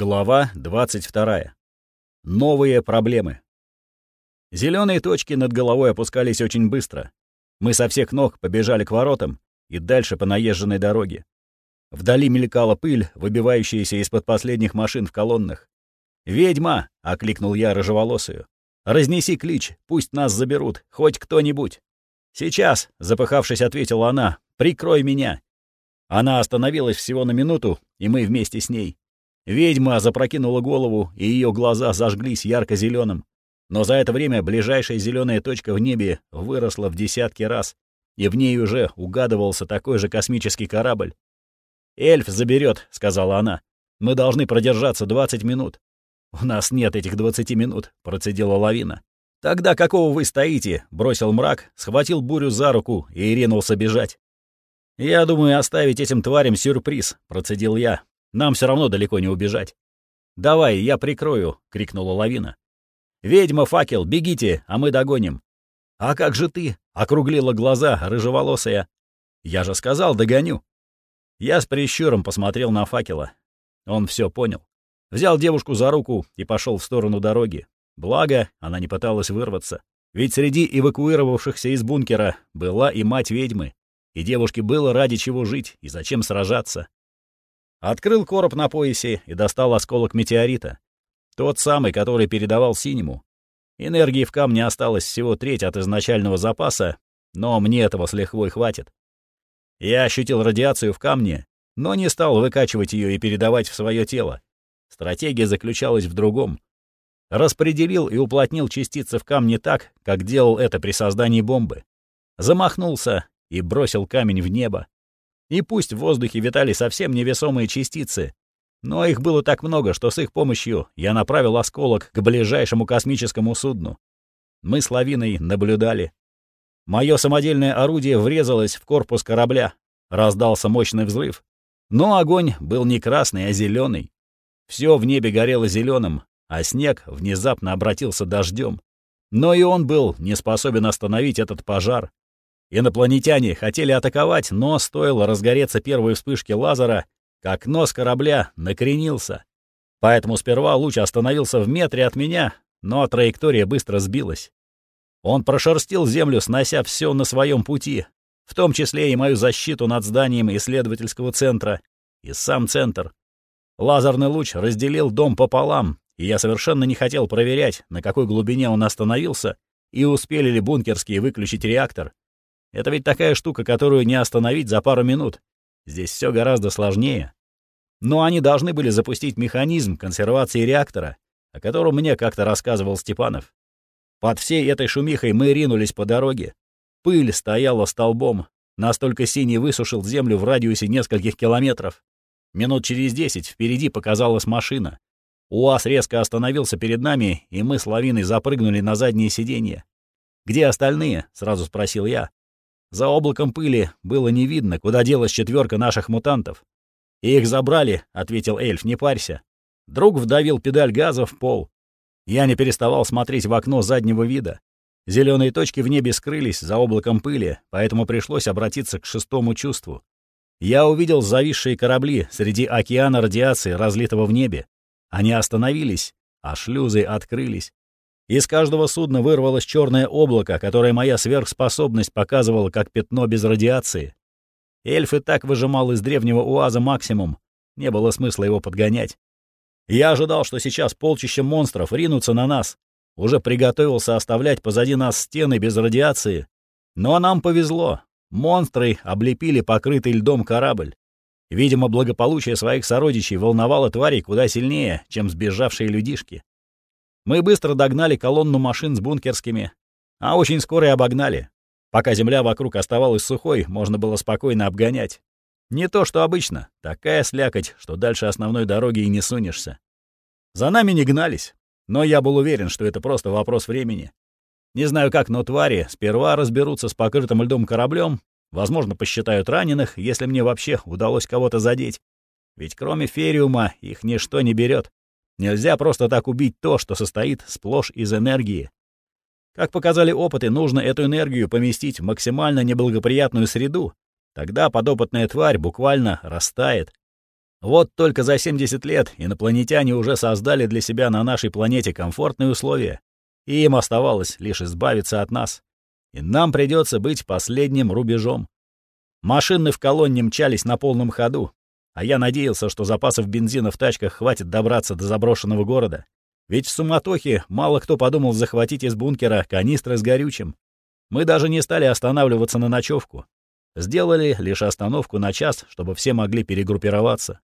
Глава 22. Новые проблемы. Зеленые точки над головой опускались очень быстро. Мы со всех ног побежали к воротам и дальше по наезженной дороге. Вдали мелькала пыль, выбивающаяся из-под последних машин в колоннах. «Ведьма!» — окликнул я рыжеволосую. «Разнеси клич, пусть нас заберут, хоть кто-нибудь». «Сейчас!» — запыхавшись, ответила она. «Прикрой меня!» Она остановилась всего на минуту, и мы вместе с ней. Ведьма запрокинула голову, и ее глаза зажглись ярко зеленым Но за это время ближайшая зеленая точка в небе выросла в десятки раз, и в ней уже угадывался такой же космический корабль. «Эльф заберет», — сказала она. «Мы должны продержаться 20 минут». «У нас нет этих 20 минут», — процедила лавина. «Тогда какого вы стоите?» — бросил мрак, схватил бурю за руку и ринулся бежать. «Я думаю оставить этим тварям сюрприз», — процедил я, нам все равно далеко не убежать. «Давай, я прикрою!» — крикнула лавина. «Ведьма, факел, бегите, а мы догоним!» «А как же ты?» — округлила глаза рыжеволосая. «Я же сказал, догоню!» Я с прищуром посмотрел на факела. Он все понял. Взял девушку за руку и пошел в сторону дороги. Благо, она не пыталась вырваться. Ведь среди эвакуировавшихся из бункера была и мать ведьмы. И девушке было ради чего жить и зачем сражаться. Открыл короб на поясе и достал осколок метеорита. Тот самый, который передавал синему. Энергии в камне осталось всего треть от изначального запаса, но мне этого с лихвой хватит. Я ощутил радиацию в камне, но не стал выкачивать ее и передавать в свое тело. Стратегия заключалась в другом. Распределил и уплотнил частицы в камне так, как делал это при создании бомбы. Замахнулся и бросил камень в небо. И пусть в воздухе витали совсем невесомые частицы, но их было так много, что с их помощью я направил осколок к ближайшему космическому судну. Мы с лавиной наблюдали. Мое самодельное орудие врезалось в корпус корабля. Раздался мощный взрыв. Но огонь был не красный, а зеленый. Все в небе горело зеленым, а снег внезапно обратился дождем. Но и он был не способен остановить этот пожар. Инопланетяне хотели атаковать, но стоило разгореться первой вспышке лазера, как нос корабля накренился. Поэтому сперва луч остановился в метре от меня, но траектория быстро сбилась. Он прошерстил землю, снося все на своем пути, в том числе и мою защиту над зданием исследовательского центра, и сам центр. Лазерный луч разделил дом пополам, и я совершенно не хотел проверять, на какой глубине он остановился, и успели ли бункерские выключить реактор. Это ведь такая штука, которую не остановить за пару минут. Здесь все гораздо сложнее. Но они должны были запустить механизм консервации реактора, о котором мне как-то рассказывал Степанов. Под всей этой шумихой мы ринулись по дороге. Пыль стояла столбом, настолько синий высушил землю в радиусе нескольких километров. Минут через десять впереди показалась машина. УАЗ резко остановился перед нами, и мы с лавиной запрыгнули на заднее сиденье. «Где остальные?» — сразу спросил я. За облаком пыли было не видно, куда делась четверка наших мутантов. «Их забрали», — ответил эльф, — «не парься». Друг вдавил педаль газа в пол. Я не переставал смотреть в окно заднего вида. Зеленые точки в небе скрылись за облаком пыли, поэтому пришлось обратиться к шестому чувству. Я увидел зависшие корабли среди океана радиации, разлитого в небе. Они остановились, а шлюзы открылись. Из каждого судна вырвалось черное облако, которое моя сверхспособность показывала как пятно без радиации. Эльф и так выжимал из древнего УАЗа максимум. Не было смысла его подгонять. Я ожидал, что сейчас полчища монстров ринутся на нас. Уже приготовился оставлять позади нас стены без радиации. Но нам повезло. Монстры облепили покрытый льдом корабль. Видимо, благополучие своих сородичей волновало тварей куда сильнее, чем сбежавшие людишки. Мы быстро догнали колонну машин с бункерскими, а очень скоро и обогнали. Пока земля вокруг оставалась сухой, можно было спокойно обгонять. Не то, что обычно. Такая слякоть, что дальше основной дороги и не сунешься. За нами не гнались, но я был уверен, что это просто вопрос времени. Не знаю как, но твари сперва разберутся с покрытым льдом кораблем, возможно, посчитают раненых, если мне вообще удалось кого-то задеть. Ведь кроме фериума их ничто не берет. Нельзя просто так убить то, что состоит сплошь из энергии. Как показали опыты, нужно эту энергию поместить в максимально неблагоприятную среду. Тогда подопытная тварь буквально растает. Вот только за 70 лет инопланетяне уже создали для себя на нашей планете комфортные условия, и им оставалось лишь избавиться от нас. И нам придется быть последним рубежом. Машины в колонне мчались на полном ходу, а я надеялся, что запасов бензина в тачках хватит добраться до заброшенного города. Ведь в суматохе мало кто подумал захватить из бункера канистры с горючим. Мы даже не стали останавливаться на ночевку. Сделали лишь остановку на час, чтобы все могли перегруппироваться.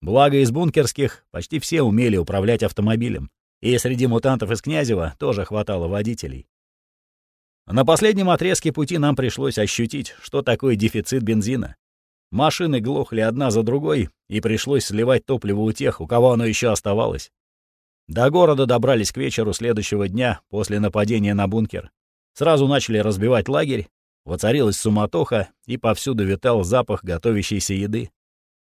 Благо из бункерских почти все умели управлять автомобилем. И среди мутантов из Князева тоже хватало водителей. На последнем отрезке пути нам пришлось ощутить, что такое дефицит бензина. Машины глохли одна за другой, и пришлось сливать топливо у тех, у кого оно еще оставалось. До города добрались к вечеру следующего дня после нападения на бункер. Сразу начали разбивать лагерь, воцарилась суматоха, и повсюду витал запах готовящейся еды.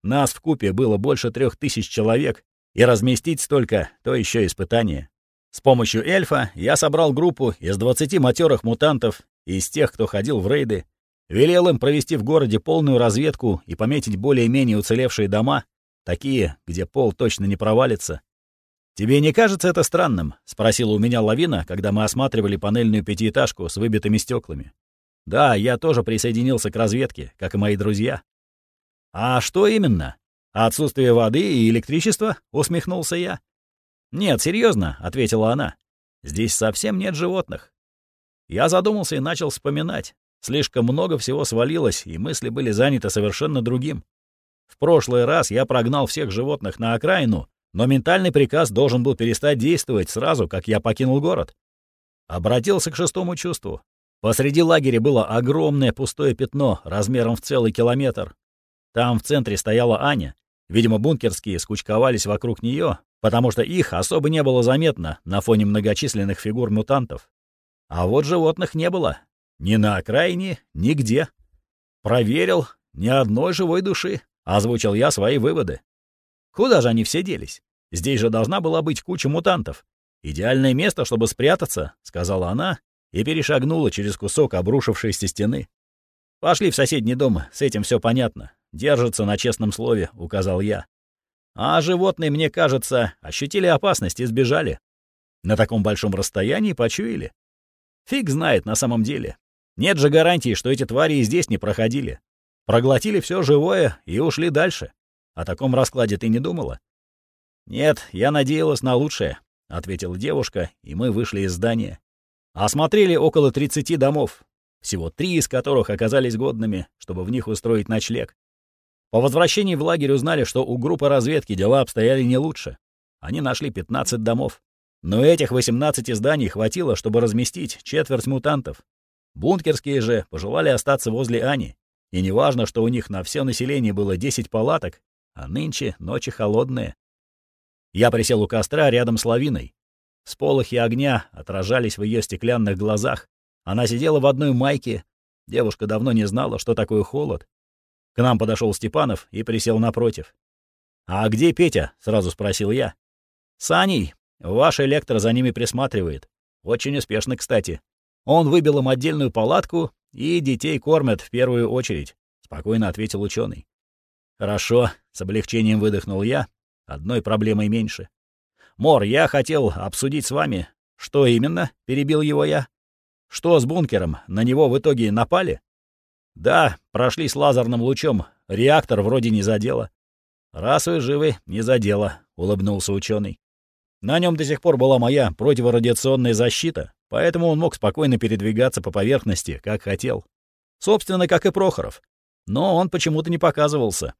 Нас в купе было больше трех тысяч человек, и разместить столько — то еще испытание. С помощью эльфа я собрал группу из 20 матерых мутантов из тех, кто ходил в рейды, велел им провести в городе полную разведку и пометить более-менее уцелевшие дома, такие, где пол точно не провалится. «Тебе не кажется это странным?» — спросила у меня лавина, когда мы осматривали панельную пятиэтажку с выбитыми стеклами. «Да, я тоже присоединился к разведке, как и мои друзья». «А что именно? Отсутствие воды и электричества?» — усмехнулся я. «Нет, серьезно, ответила она. «Здесь совсем нет животных». Я задумался и начал вспоминать. Слишком много всего свалилось, и мысли были заняты совершенно другим. В прошлый раз я прогнал всех животных на окраину, но ментальный приказ должен был перестать действовать сразу, как я покинул город. Обратился к шестому чувству. Посреди лагеря было огромное пустое пятно размером в целый километр. Там в центре стояла Аня. Видимо, бункерские скучковались вокруг нее, потому что их особо не было заметно на фоне многочисленных фигур мутантов. А вот животных не было. Ни на окраине, нигде. Проверил, ни одной живой души. Озвучил я свои выводы. Куда же они все делись? Здесь же должна была быть куча мутантов. Идеальное место, чтобы спрятаться, сказала она и перешагнула через кусок обрушившейся стены. Пошли в соседний дом, с этим все понятно. Держится на честном слове, указал я. А животные, мне кажется, ощутили опасность и сбежали. На таком большом расстоянии почуяли. Фиг знает на самом деле. Нет же гарантии, что эти твари и здесь не проходили. Проглотили все живое и ушли дальше. О таком раскладе ты не думала? Нет, я надеялась на лучшее, ответила девушка, и мы вышли из здания. Осмотрели около 30 домов, всего три из которых оказались годными, чтобы в них устроить ночлег. По возвращении в лагерь узнали, что у группы разведки дела обстояли не лучше. Они нашли 15 домов. Но этих 18 зданий хватило, чтобы разместить четверть мутантов. Бункерские же пожелали остаться возле Ани. И неважно, что у них на все население было 10 палаток, а нынче ночи холодные. Я присел у костра рядом с лавиной. Сполохи огня отражались в ее стеклянных глазах. Она сидела в одной майке. Девушка давно не знала, что такое холод, к нам подошел Степанов и присел напротив. «А где Петя?» — сразу спросил я. «С Аней. Ваш электро за ними присматривает. Очень успешно, кстати. Он выбил им отдельную палатку и детей кормят в первую очередь», — спокойно ответил ученый. «Хорошо», — с облегчением выдохнул я. «Одной проблемой меньше». «Мор, я хотел обсудить с вами». «Что именно?» — перебил его я. «Что с бункером? На него в итоге напали?» «Да, прошли с лазерным лучом. Реактор вроде не задело». «Раз вы живы, не задело», — улыбнулся ученый. «На нем до сих пор была моя противорадиационная защита, поэтому он мог спокойно передвигаться по поверхности, как хотел. Собственно, как и Прохоров. Но он почему-то не показывался.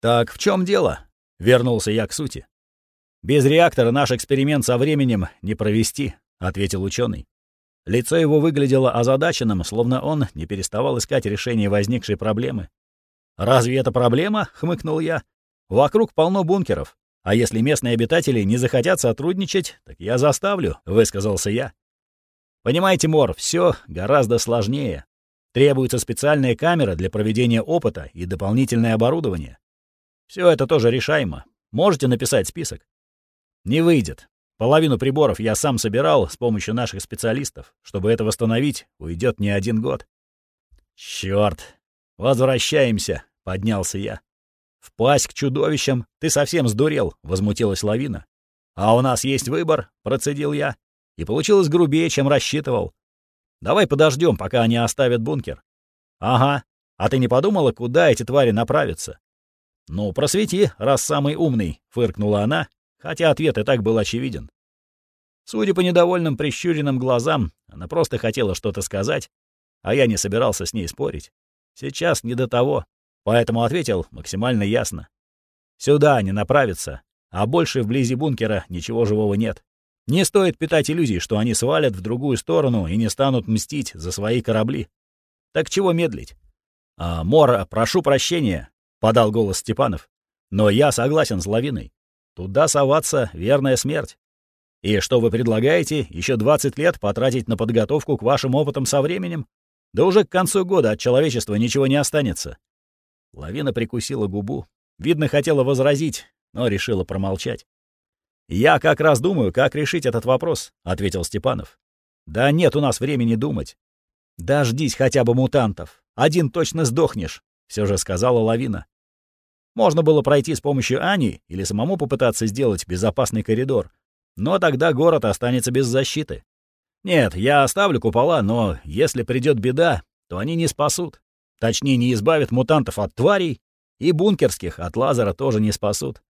«Так в чем дело?» — вернулся я к сути. «Без реактора наш эксперимент со временем не провести», — ответил ученый. Лицо его выглядело озадаченным, словно он не переставал искать решение возникшей проблемы. «Разве это проблема?» — хмыкнул я. «Вокруг полно бункеров. А если местные обитатели не захотят сотрудничать, так я заставлю», — высказался я. «Понимаете, Мор, все гораздо сложнее. Требуется специальная камера для проведения опыта и дополнительное оборудование. Все это тоже решаемо. Можете написать список?» «Не выйдет. Половину приборов я сам собирал с помощью наших специалистов. Чтобы это восстановить, уйдет не один год. Черт! Возвращаемся, поднялся я. «Впасть к чудовищам? Ты совсем сдурел!» — возмутилась лавина. «А у нас есть выбор», — процедил я. И получилось грубее, чем рассчитывал. «Давай подождем, пока они оставят бункер». «Ага. А ты не подумала, куда эти твари направятся?» «Ну, просвети, раз самый умный», — фыркнула она, хотя ответ и так был очевиден. Судя по недовольным прищуренным глазам, она просто хотела что-то сказать, а я не собирался с ней спорить. Сейчас не до того, поэтому ответил максимально ясно. «Сюда они направятся, а больше вблизи бункера ничего живого нет. Не стоит питать иллюзий, что они свалят в другую сторону и не станут мстить за свои корабли. Так чего медлить? А, Мора, прошу прощения, — подал голос Степанов. Но я согласен с лавиной. Туда соваться — верная смерть. И что вы предлагаете, еще 20 лет потратить на подготовку к вашим опытам со временем? Да уже к концу года от человечества ничего не останется. Лавина прикусила губу. Видно, хотела возразить, но решила промолчать. «Я как раз думаю, как решить этот вопрос», — ответил Степанов. «Да нет у нас времени думать. Дождись хотя бы мутантов. Один точно сдохнешь», — все же сказала Лавина. Можно было пройти с помощью Ани или самому попытаться сделать безопасный коридор. Но тогда город останется без защиты. Нет, я оставлю купола, но если придет беда, то они не спасут. Точнее, не избавят мутантов от тварей, и бункерских от лазера тоже не спасут.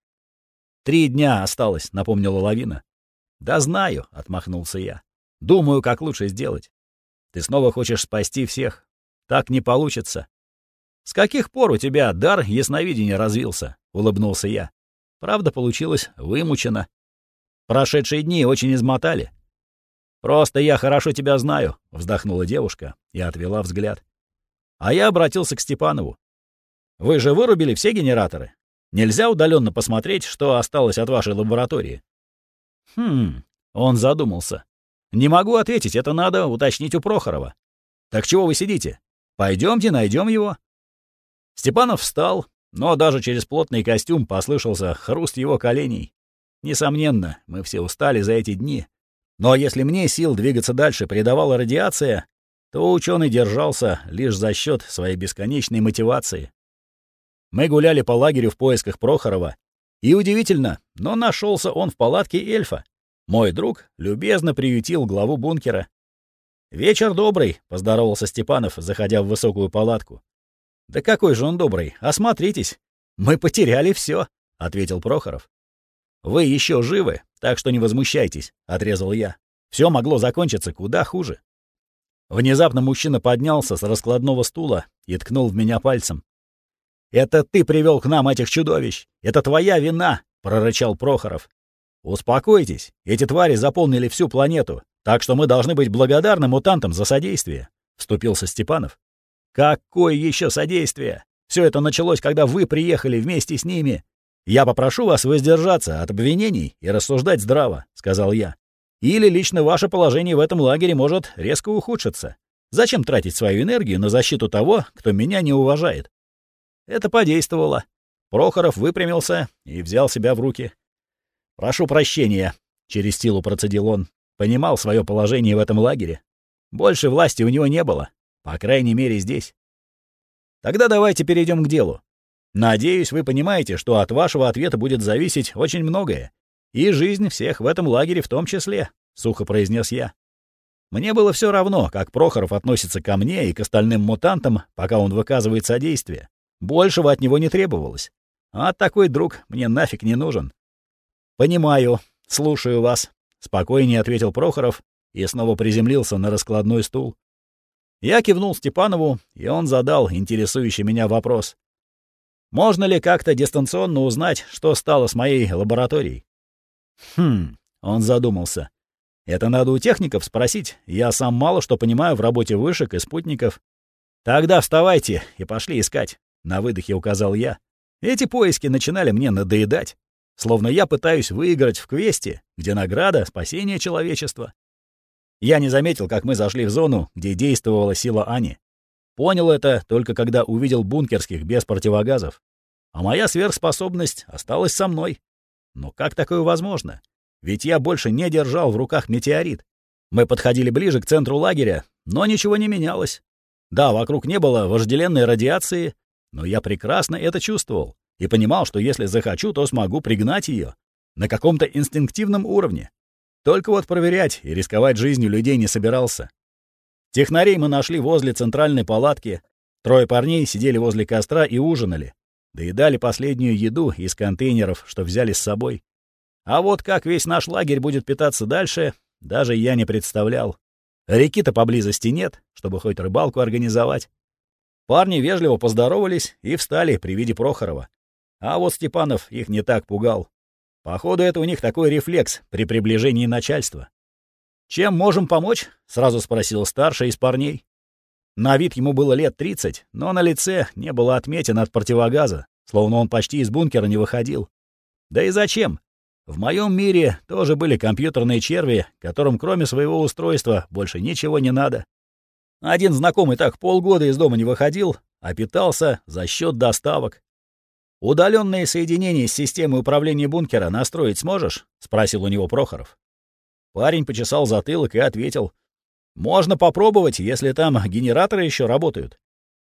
«Три дня осталось», — напомнила лавина. «Да знаю», — отмахнулся я. «Думаю, как лучше сделать. Ты снова хочешь спасти всех. Так не получится». «С каких пор у тебя дар ясновидения развился?» — улыбнулся я. Правда, получилось вымучено. Прошедшие дни очень измотали. «Просто я хорошо тебя знаю», — вздохнула девушка и отвела взгляд. А я обратился к Степанову. «Вы же вырубили все генераторы? Нельзя удаленно посмотреть, что осталось от вашей лаборатории?» «Хм...» — он задумался. «Не могу ответить, это надо уточнить у Прохорова. Так чего вы сидите? Пойдемте найдем его». Степанов встал, но даже через плотный костюм послышался хруст его коленей. Несомненно, мы все устали за эти дни. Но если мне сил двигаться дальше придавала радиация, то ученый держался лишь за счет своей бесконечной мотивации. Мы гуляли по лагерю в поисках Прохорова. И удивительно, но нашелся он в палатке эльфа. Мой друг любезно приютил главу бункера. «Вечер добрый», — поздоровался Степанов, заходя в высокую палатку. «Да какой же он добрый, осмотритесь. Мы потеряли все, ответил Прохоров. «Вы еще живы, так что не возмущайтесь», — отрезал я. Все могло закончиться куда хуже. Внезапно мужчина поднялся с раскладного стула и ткнул в меня пальцем. «Это ты привел к нам этих чудовищ! Это твоя вина!» — прорычал Прохоров. «Успокойтесь, эти твари заполнили всю планету, так что мы должны быть благодарны мутантам за содействие», — вступился Степанов. «Какое еще содействие? Все это началось, когда вы приехали вместе с ними. Я попрошу вас воздержаться от обвинений и рассуждать здраво», — сказал я. «Или лично ваше положение в этом лагере может резко ухудшиться. Зачем тратить свою энергию на защиту того, кто меня не уважает? Это подействовало. Прохоров выпрямился и взял себя в руки. «Прошу прощения», — через силу процедил он. Понимал свое положение в этом лагере. Больше власти у него не было, по крайней мере, здесь. Тогда давайте перейдем к делу. Надеюсь, вы понимаете, что от вашего ответа будет зависеть очень многое. И жизнь всех в этом лагере в том числе, — сухо произнес я. Мне было все равно, как Прохоров относится ко мне и к остальным мутантам, пока он выказывает содействие. Большего от него не требовалось. А такой друг мне нафиг не нужен. «Понимаю. Слушаю вас», — спокойнее ответил Прохоров и снова приземлился на раскладной стул. Я кивнул Степанову, и он задал интересующий меня вопрос. «Можно ли как-то дистанционно узнать, что стало с моей лабораторией?» «Хм...» — он задумался. «Это надо у техников спросить. Я сам мало что понимаю в работе вышек и спутников. Тогда вставайте и пошли искать. На выдохе указал я. Эти поиски начинали мне надоедать. Словно я пытаюсь выиграть в квесте, где награда — спасение человечества. Я не заметил, как мы зашли в зону, где действовала сила Ани. Понял это только когда увидел бункерских без противогазов. А моя сверхспособность осталась со мной. Но как такое возможно? Ведь я больше не держал в руках метеорит. Мы подходили ближе к центру лагеря, но ничего не менялось. Да, вокруг не было вожделенной радиации, но я прекрасно это чувствовал. и понимал, что если захочу, то смогу пригнать ее на каком-то инстинктивном уровне. Только вот проверять и рисковать жизнью людей не собирался. Технарей мы нашли возле центральной палатки. Трое парней сидели возле костра и ужинали. Доедали последнюю еду из контейнеров, что взяли с собой. А вот как весь наш лагерь будет питаться дальше, даже я не представлял. Реки-то поблизости нет, чтобы хоть рыбалку организовать. Парни вежливо поздоровались и встали при виде Прохорова. А вот Степанов их не так пугал. Походу, это у них такой рефлекс при приближении начальства. «Чем можем помочь?» — сразу спросил старший из парней. На вид ему было лет тридцать, но на лице не было отметин от противогаза, словно он почти из бункера не выходил. Да и зачем? В моем мире тоже были компьютерные черви, которым кроме своего устройства больше ничего не надо. Один знакомый так полгода из дома не выходил, а питался за счет доставок. «Удаленные соединения с системой управления бункера настроить сможешь?» — спросил у него Прохоров. Парень почесал затылок и ответил. «Можно попробовать, если там генераторы еще работают».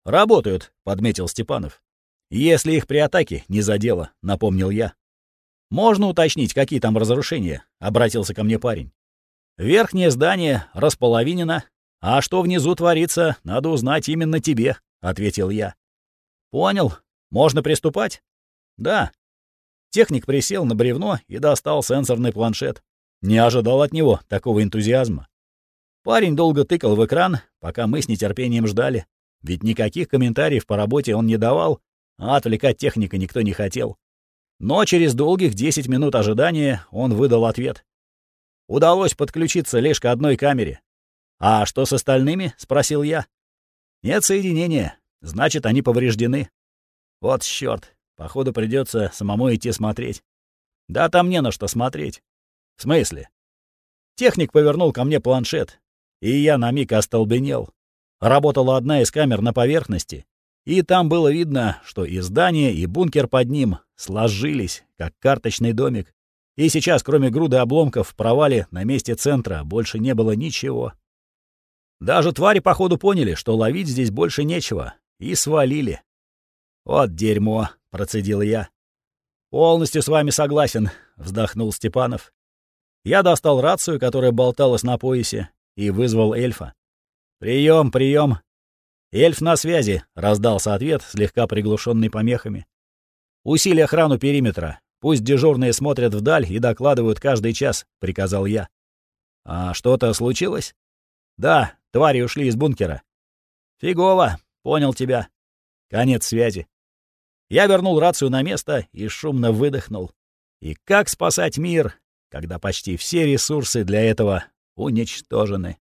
«Работают», — подметил Степанов. «Если их при атаке не задело», — напомнил я. «Можно уточнить, какие там разрушения?» — обратился ко мне парень. «Верхнее здание располовинено, а что внизу творится, надо узнать именно тебе», — ответил я. «Понял. Можно приступать?» «Да». Техник присел на бревно и достал сенсорный планшет. Не ожидал от него такого энтузиазма. Парень долго тыкал в экран, пока мы с нетерпением ждали. Ведь никаких комментариев по работе он не давал, а отвлекать техника никто не хотел. Но через долгих 10 минут ожидания он выдал ответ. Удалось подключиться лишь к одной камере. «А что с остальными?» — спросил я. «Нет соединения. Значит, они повреждены». «Вот чёрт. Походу, придется самому идти смотреть». «Да там не на что смотреть». «В смысле?» Техник повернул ко мне планшет, и я на миг остолбенел. Работала одна из камер на поверхности, и там было видно, что и здание, и бункер под ним сложились, как карточный домик. И сейчас, кроме груды обломков в провале на месте центра, больше не было ничего. Даже твари, походу, поняли, что ловить здесь больше нечего, и свалили. «Вот дерьмо», — процедил я. «Полностью с вами согласен», — вздохнул Степанов. Я достал рацию, которая болталась на поясе, и вызвал эльфа. «Прием, прием!» «Эльф на связи», — раздался ответ, слегка приглушенный помехами. «Усили охрану периметра. Пусть дежурные смотрят вдаль и докладывают каждый час», — приказал я. «А что-то случилось?» «Да, твари ушли из бункера». «Фигово, понял тебя». Конец связи. Я вернул рацию на место и шумно выдохнул. И как спасать мир, когда почти все ресурсы для этого уничтожены?